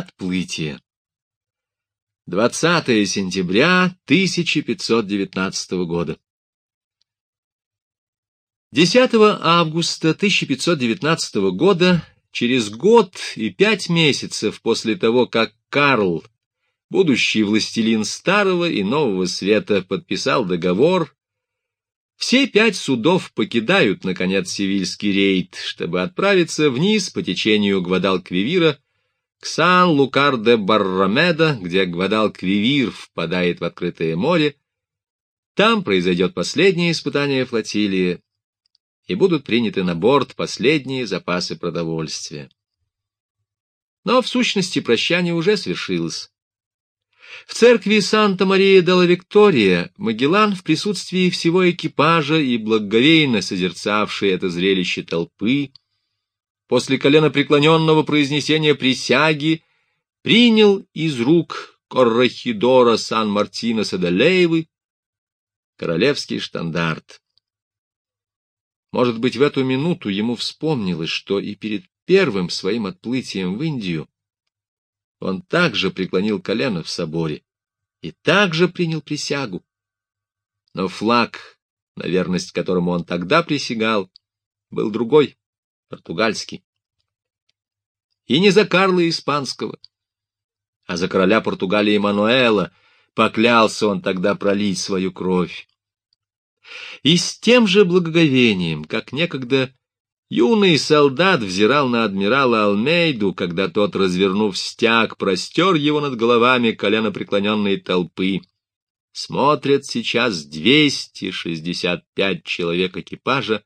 Отплытие. 20 сентября 1519 года. 10 августа 1519 года, через год и пять месяцев после того, как Карл, будущий властелин Старого и Нового Света, подписал договор, все пять судов покидают, наконец, Севильский рейд, чтобы отправиться вниз по течению Гвадалквивира к Сан-Лукар-де-Баррамеда, где Гвадалквивир впадает в открытое море. Там произойдет последнее испытание флотилии, и будут приняты на борт последние запасы продовольствия. Но в сущности прощание уже свершилось. В церкви Санта-Мария-дella-Виктория Магеллан в присутствии всего экипажа и благоговейно созерцавший это зрелище толпы, после коленопреклоненного произнесения присяги, принял из рук Коррахидора Сан-Мартино Садалеевы королевский штандарт. Может быть, в эту минуту ему вспомнилось, что и перед первым своим отплытием в Индию он также преклонил колено в соборе и также принял присягу. Но флаг, на верность которому он тогда присягал, был другой, португальский. И не за Карла Испанского, а за короля Португалии Мануэла поклялся он тогда пролить свою кровь. И с тем же благоговением, как некогда юный солдат взирал на адмирала Алмейду, когда тот, развернув стяг, простер его над головами коленопреклоненной толпы. Смотрят сейчас двести шестьдесят пять человек экипажа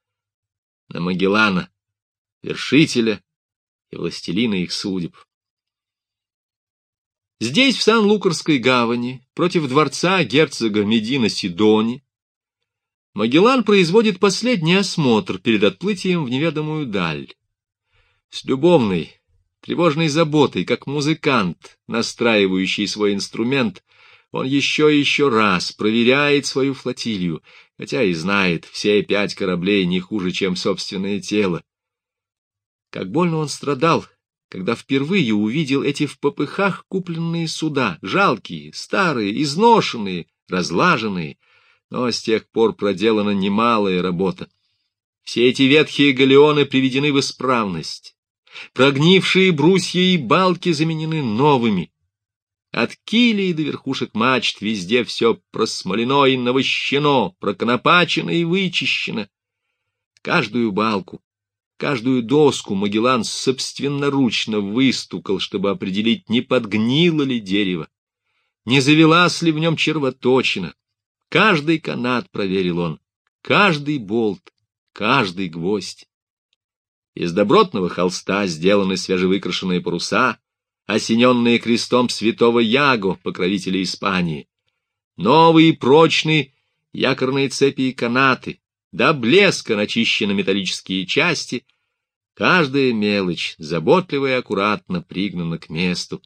на Магеллана, вершителя и властелина их судеб. Здесь, в Сан-Лукарской гавани, против дворца герцога Медина Сидони, Магеллан производит последний осмотр перед отплытием в неведомую даль. С любовной, тревожной заботой, как музыкант, настраивающий свой инструмент, он еще и еще раз проверяет свою флотилию, хотя и знает, все пять кораблей не хуже, чем собственное тело. Как больно он страдал, когда впервые увидел эти в попыхах купленные суда, жалкие, старые, изношенные, разлаженные, но с тех пор проделана немалая работа. Все эти ветхие галеоны приведены в исправность. Прогнившие брусья и балки заменены новыми. От килей до верхушек мачт везде все просмолено и навощено, проконопачено и вычищено. Каждую балку, каждую доску Магеллан собственноручно выстукал, чтобы определить, не подгнило ли дерево, не завелась ли в нем червоточина, Каждый канат проверил он, каждый болт, каждый гвоздь. Из добротного холста сделаны свежевыкрашенные паруса, осененные крестом святого Яго, покровителя Испании. Новые прочные якорные цепи и канаты, до блеска начищены металлические части, каждая мелочь заботливо и аккуратно пригнана к месту.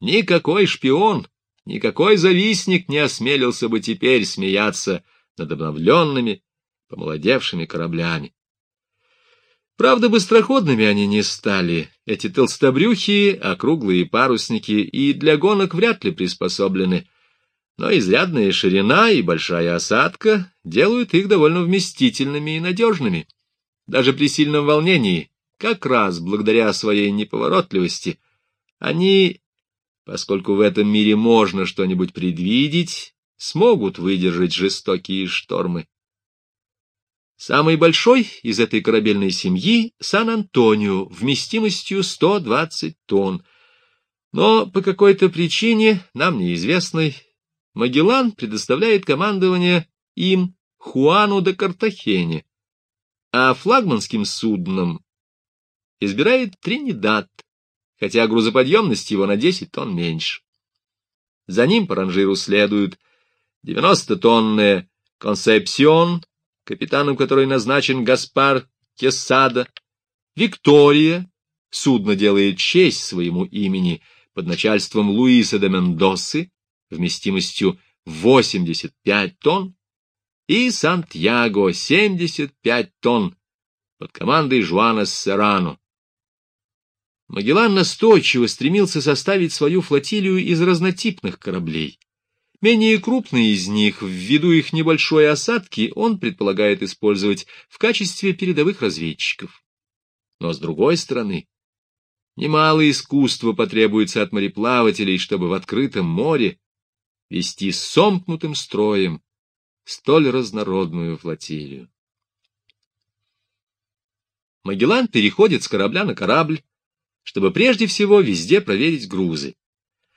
Никакой шпион Никакой завистник не осмелился бы теперь смеяться над обновленными, помолодевшими кораблями. Правда, быстроходными они не стали. Эти толстобрюхие, округлые парусники и для гонок вряд ли приспособлены. Но изрядная ширина и большая осадка делают их довольно вместительными и надежными. Даже при сильном волнении, как раз благодаря своей неповоротливости, они поскольку в этом мире можно что-нибудь предвидеть, смогут выдержать жестокие штормы. Самый большой из этой корабельной семьи — Сан-Антонио, вместимостью 120 тонн. Но по какой-то причине, нам неизвестной, Магеллан предоставляет командование им Хуану де Картахене, а флагманским судном избирает Тринидад — хотя грузоподъемность его на 10 тонн меньше. За ним по ранжиру следуют 90-тонная «Консепсион», капитаном которой назначен Гаспар Кесада, «Виктория», судно делает честь своему имени под начальством Луиса де Мендосы, вместимостью 85 тонн, и Сантьяго 75 тонн под командой Жуана Серрано. Магеллан настойчиво стремился составить свою флотилию из разнотипных кораблей. Менее крупные из них, ввиду их небольшой осадки, он предполагает использовать в качестве передовых разведчиков. Но с другой стороны, немало искусства потребуется от мореплавателей, чтобы в открытом море вести сомкнутым строем столь разнородную флотилию. Магеллан переходит с корабля на корабль, чтобы прежде всего везде проверить грузы.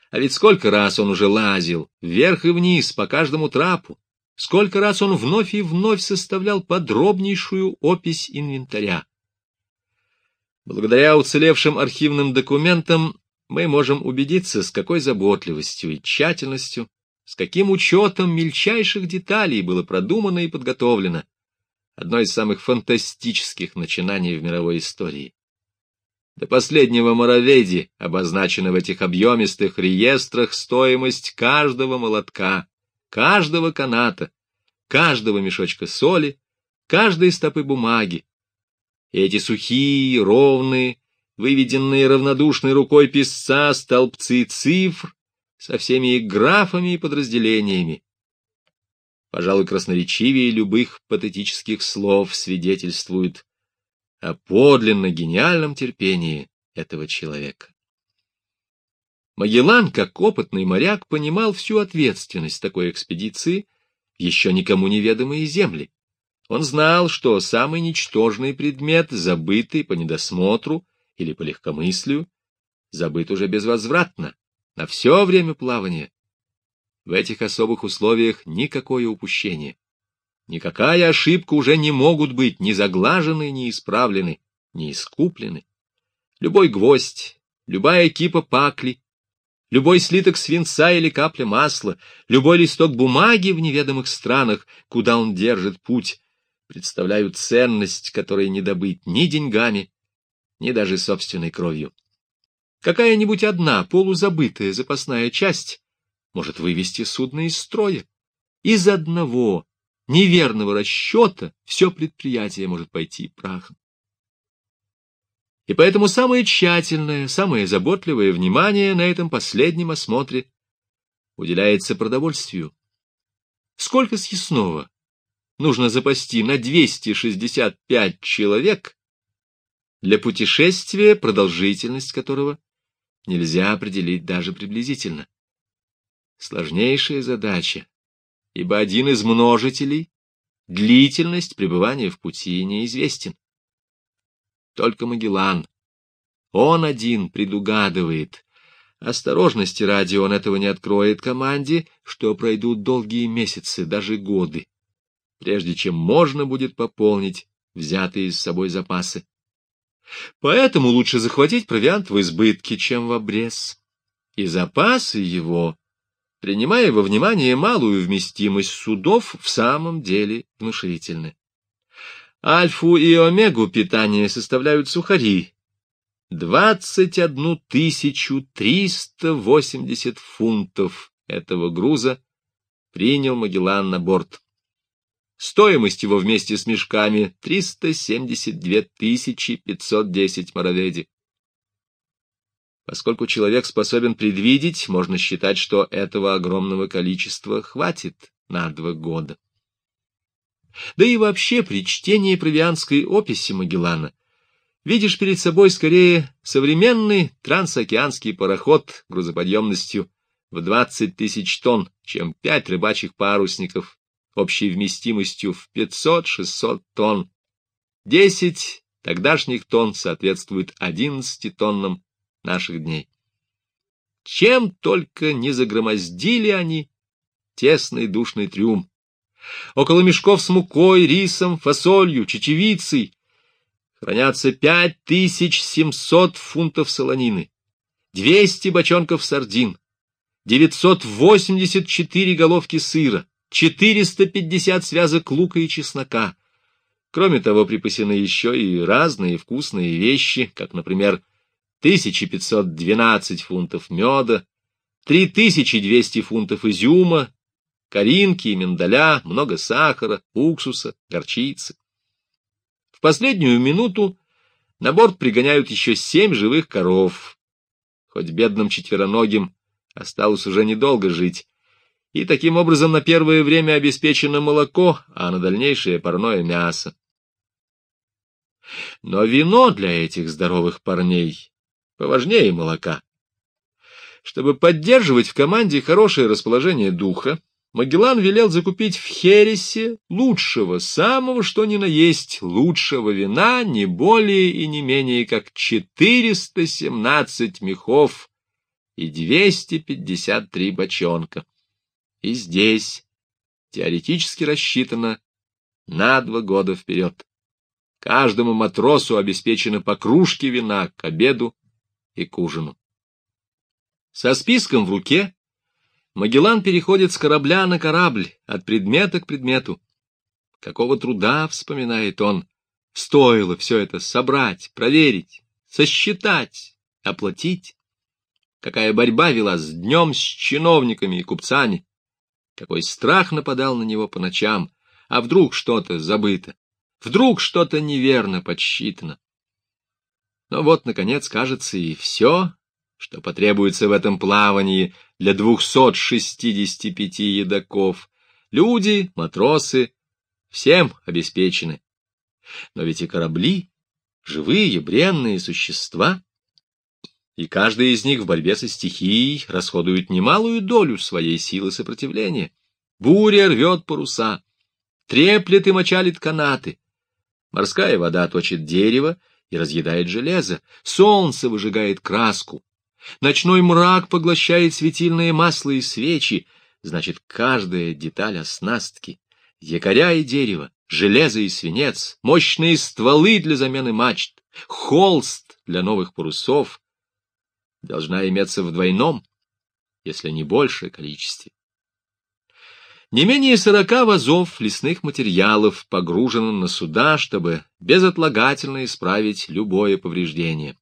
А ведь сколько раз он уже лазил, вверх и вниз, по каждому трапу, сколько раз он вновь и вновь составлял подробнейшую опись инвентаря. Благодаря уцелевшим архивным документам мы можем убедиться, с какой заботливостью и тщательностью, с каким учетом мельчайших деталей было продумано и подготовлено одно из самых фантастических начинаний в мировой истории. До последнего мороведи обозначена в этих объемистых реестрах стоимость каждого молотка, каждого каната, каждого мешочка соли, каждой стопы бумаги. И эти сухие, ровные, выведенные равнодушной рукой писца столбцы цифр со всеми их графами и подразделениями, пожалуй, красноречивее любых патетических слов свидетельствуют о подлинно гениальном терпении этого человека. Магеллан, как опытный моряк, понимал всю ответственность такой экспедиции еще никому неведомые земли. Он знал, что самый ничтожный предмет, забытый по недосмотру или по легкомыслию, забыт уже безвозвратно, на все время плавания. В этих особых условиях никакое упущение. Никакая ошибка уже не могут быть ни заглажены, ни исправлены, ни искуплены. Любой гвоздь, любая кипа пакли, любой слиток свинца или капля масла, любой листок бумаги в неведомых странах, куда он держит путь, представляют ценность, которой не добыть ни деньгами, ни даже собственной кровью. Какая-нибудь одна полузабытая запасная часть может вывести судно из строя. Из одного неверного расчета все предприятие может пойти прахом. И поэтому самое тщательное, самое заботливое внимание на этом последнем осмотре уделяется продовольствию. Сколько съестного нужно запасти на 265 человек для путешествия, продолжительность которого нельзя определить даже приблизительно. Сложнейшая задача ибо один из множителей, длительность пребывания в пути неизвестен. Только Магеллан, он один предугадывает, осторожности ради он этого не откроет команде, что пройдут долгие месяцы, даже годы, прежде чем можно будет пополнить взятые с собой запасы. Поэтому лучше захватить провиант в избытке, чем в обрез. И запасы его принимая во внимание малую вместимость судов, в самом деле внушительны. Альфу и омегу питания составляют сухари. 21 380 фунтов этого груза принял Магеллан на борт. Стоимость его вместе с мешками 372 510 мороведи. Поскольку человек способен предвидеть, можно считать, что этого огромного количества хватит на два года. Да и вообще при чтении провианской описи Магеллана видишь перед собой скорее современный трансокеанский пароход грузоподъемностью в 20 тысяч тонн, чем пять рыбачьих парусников общей вместимостью в 500-600 тонн. Десять тогдашних тонн соответствует 11 тоннам наших дней. Чем только не загромоздили они тесный душный трюм. Около мешков с мукой, рисом, фасолью, чечевицей хранятся пять тысяч семьсот фунтов солонины, двести бочонков сардин, девятьсот восемьдесят четыре головки сыра, четыреста пятьдесят связок лука и чеснока. Кроме того, припасены еще и разные вкусные вещи, как, например, 1512 фунтов меда, 3200 фунтов изюма, коринки и миндаля, много сахара, уксуса, горчицы. В последнюю минуту На борт пригоняют еще семь живых коров. Хоть бедным четвероногим осталось уже недолго жить. И таким образом на первое время обеспечено молоко, а на дальнейшее парное мясо. Но вино для этих здоровых парней поважнее молока. Чтобы поддерживать в команде хорошее расположение духа, Магеллан велел закупить в Хересе лучшего, самого что ни на есть, лучшего вина не более и не менее как 417 мехов и 253 бочонка. И здесь теоретически рассчитано на два года вперед. Каждому матросу обеспечено по кружке вина к обеду и к ужину. Со списком в руке Магеллан переходит с корабля на корабль, от предмета к предмету. Какого труда, вспоминает он, стоило все это собрать, проверить, сосчитать, оплатить. Какая борьба велась днем с чиновниками и купцами. Какой страх нападал на него по ночам, а вдруг что-то забыто, вдруг что-то неверно подсчитано. Но вот, наконец, кажется, и все что потребуется в этом плавании для 265 едоков. Люди, матросы, всем обеспечены. Но ведь и корабли — живые, бренные существа, и каждый из них в борьбе со стихией расходует немалую долю своей силы сопротивления. Буря рвет паруса, треплет и мочалит канаты. Морская вода точит дерево и разъедает железо, солнце выжигает краску, Ночной мрак поглощает светильные масла и свечи, значит, каждая деталь оснастки, якоря и дерево, железо и свинец, мощные стволы для замены мачт, холст для новых парусов должна иметься в двойном, если не большее количестве. Не менее сорока вазов лесных материалов погружено на суда, чтобы безотлагательно исправить любое повреждение,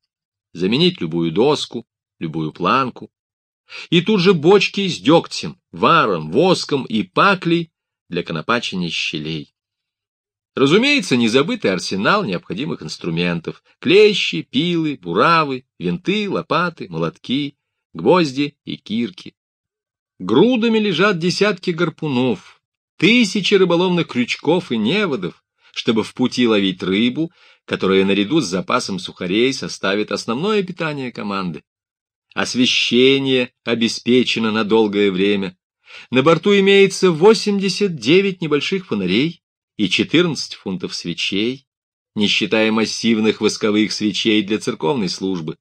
заменить любую доску, любую планку, и тут же бочки с дегтем, варом, воском и паклей для конопачения щелей. Разумеется, незабытый арсенал необходимых инструментов — клещи, пилы, буравы, винты, лопаты, молотки, гвозди и кирки. Грудами лежат десятки гарпунов, тысячи рыболовных крючков и неводов, чтобы в пути ловить рыбу, которая наряду с запасом сухарей составит основное питание команды освещение обеспечено на долгое время. На борту имеется 89 небольших фонарей и 14 фунтов свечей, не считая массивных восковых свечей для церковной службы.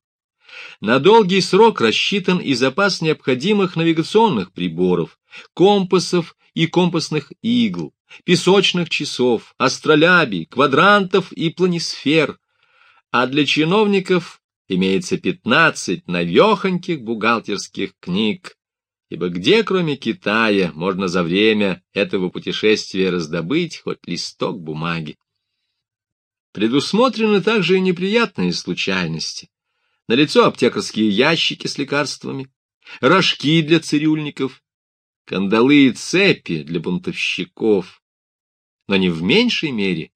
На долгий срок рассчитан и запас необходимых навигационных приборов, компасов и компасных игл, песочных часов, астролябий, квадрантов и планисфер, а для чиновников имеется пятнадцать навехоньких бухгалтерских книг, ибо где, кроме Китая, можно за время этого путешествия раздобыть хоть листок бумаги? Предусмотрены также и неприятные случайности. Налицо аптекарские ящики с лекарствами, рожки для цирюльников, кандалы и цепи для бунтовщиков, но не в меньшей мере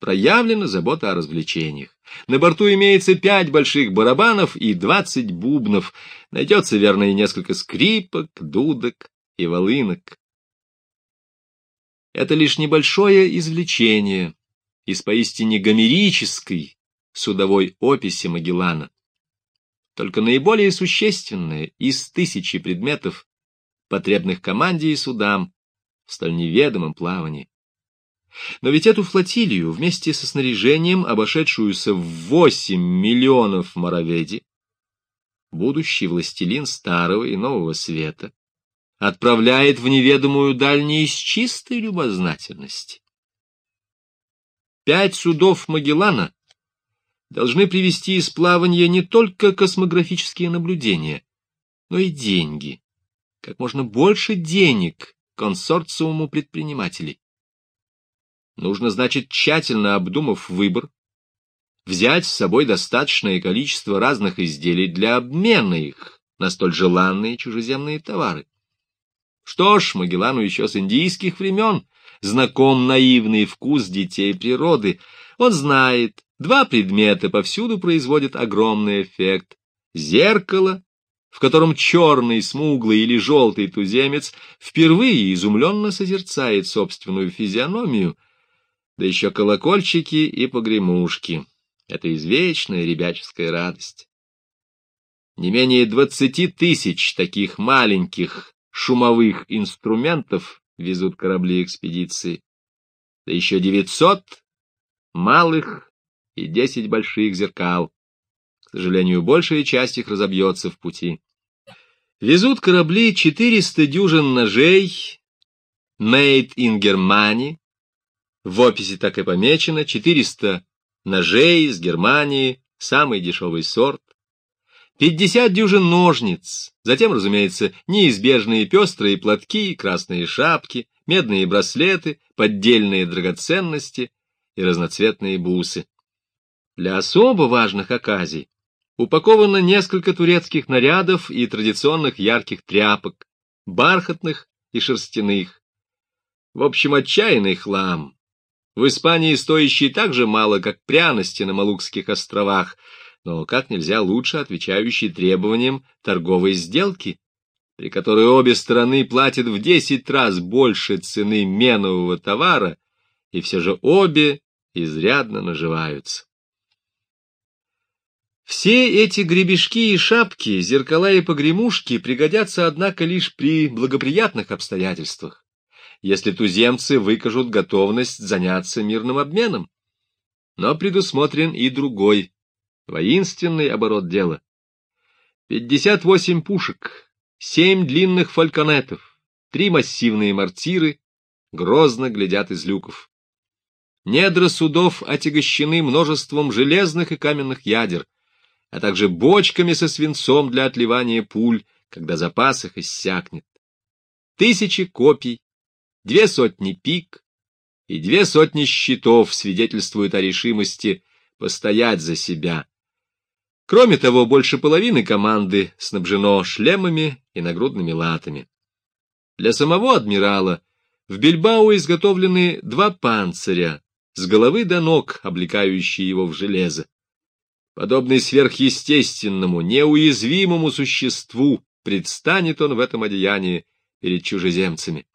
проявлена забота о развлечениях. На борту имеется пять больших барабанов и двадцать бубнов. Найдется, верно, и несколько скрипок, дудок и волынок. Это лишь небольшое извлечение из поистине гомерической судовой описи Магеллана. Только наиболее существенное из тысячи предметов, потребных команде и судам в столь неведомом плавании. Но ведь эту флотилию вместе со снаряжением, обошедшуюся в восемь миллионов мороведи, будущий властелин Старого и Нового Света, отправляет в неведомую даль из чистой любознательности. Пять судов Магеллана должны привести из плавания не только космографические наблюдения, но и деньги, как можно больше денег консорциуму предпринимателей. Нужно, значит, тщательно обдумав выбор, взять с собой достаточное количество разных изделий для обмена их на столь желанные чужеземные товары. Что ж, Магеллану еще с индийских времен знаком наивный вкус детей природы. Он знает, Два предмета повсюду производят огромный эффект. Зеркало, в котором черный, смуглый или желтый туземец впервые изумленно созерцает собственную физиономию, да еще колокольчики и погремушки. Это извечная ребяческая радость. Не менее двадцати тысяч таких маленьких шумовых инструментов везут корабли экспедиции, да еще девятьсот малых и десять больших зеркал. К сожалению, большая часть их разобьется в пути. Везут корабли 400 дюжин ножей, made in Germany. В описи так и помечено 400 ножей из Германии, самый дешевый сорт. 50 дюжин ножниц, затем, разумеется, неизбежные пестрые платки, красные шапки, медные браслеты, поддельные драгоценности и разноцветные бусы. Для особо важных оказий упаковано несколько турецких нарядов и традиционных ярких тряпок, бархатных и шерстяных. В общем, отчаянный хлам. В Испании стоящий так же мало, как пряности на Малукских островах, но как нельзя лучше отвечающий требованиям торговой сделки, при которой обе стороны платят в десять раз больше цены менового товара, и все же обе изрядно наживаются. Все эти гребешки и шапки, зеркала и погремушки пригодятся, однако, лишь при благоприятных обстоятельствах, если туземцы выкажут готовность заняться мирным обменом. Но предусмотрен и другой, воинственный оборот дела. Пятьдесят восемь пушек, семь длинных фальконетов, три массивные мортиры грозно глядят из люков. Недра судов отягощены множеством железных и каменных ядер — а также бочками со свинцом для отливания пуль, когда запас их иссякнет. Тысячи копий, две сотни пик и две сотни щитов свидетельствуют о решимости постоять за себя. Кроме того, больше половины команды снабжено шлемами и нагрудными латами. Для самого адмирала в Бильбао изготовлены два панциря, с головы до ног, облекающие его в железо. Подобный сверхъестественному, неуязвимому существу, предстанет он в этом одеянии перед чужеземцами.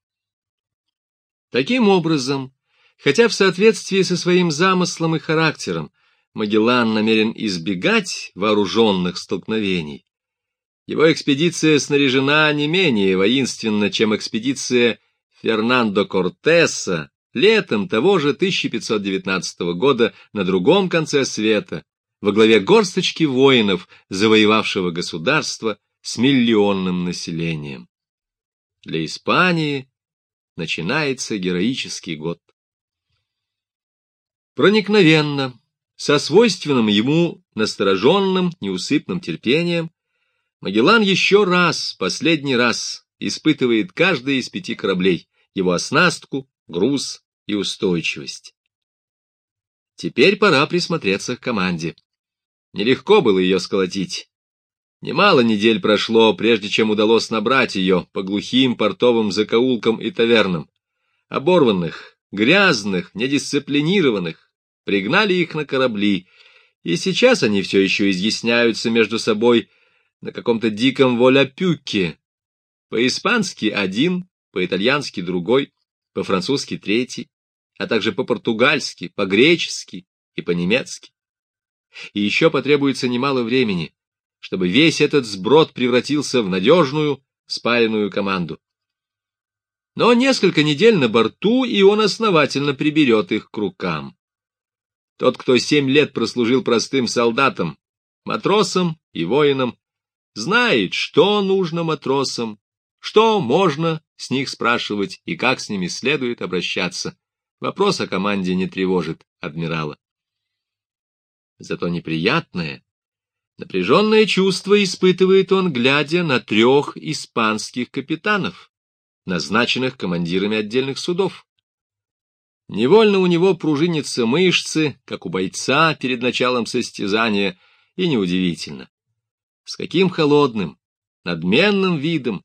Таким образом, хотя в соответствии со своим замыслом и характером Магеллан намерен избегать вооруженных столкновений, его экспедиция снаряжена не менее воинственно, чем экспедиция Фернандо Кортеса летом того же 1519 года на другом конце света, во главе горсточки воинов, завоевавшего государство с миллионным населением. Для Испании начинается героический год. Проникновенно, со свойственным ему настороженным, неусыпным терпением, Магеллан еще раз, последний раз, испытывает каждый из пяти кораблей, его оснастку, груз и устойчивость. Теперь пора присмотреться к команде. Нелегко было ее сколотить. Немало недель прошло, прежде чем удалось набрать ее по глухим портовым закоулкам и тавернам. Оборванных, грязных, недисциплинированных, пригнали их на корабли, и сейчас они все еще изъясняются между собой на каком-то диком воляпюке. По-испански один, по-итальянски другой, по-французски третий, а также по-португальски, по-гречески и по-немецки и еще потребуется немало времени, чтобы весь этот сброд превратился в надежную, спаянную команду. Но несколько недель на борту, и он основательно приберет их к рукам. Тот, кто семь лет прослужил простым солдатом, матросом и воином, знает, что нужно матросам, что можно с них спрашивать и как с ними следует обращаться. Вопрос о команде не тревожит адмирала зато неприятное. Напряженное чувство испытывает он, глядя на трех испанских капитанов, назначенных командирами отдельных судов. Невольно у него пружинятся мышцы, как у бойца перед началом состязания, и неудивительно. С каким холодным, надменным видом,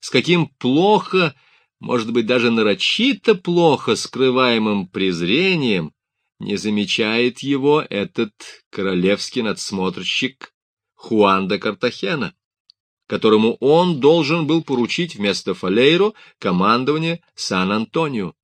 с каким плохо, может быть, даже нарочито плохо скрываемым презрением Не замечает его этот королевский надсмотрщик Хуан де Картахена, которому он должен был поручить вместо Фалейро командование Сан-Антонио.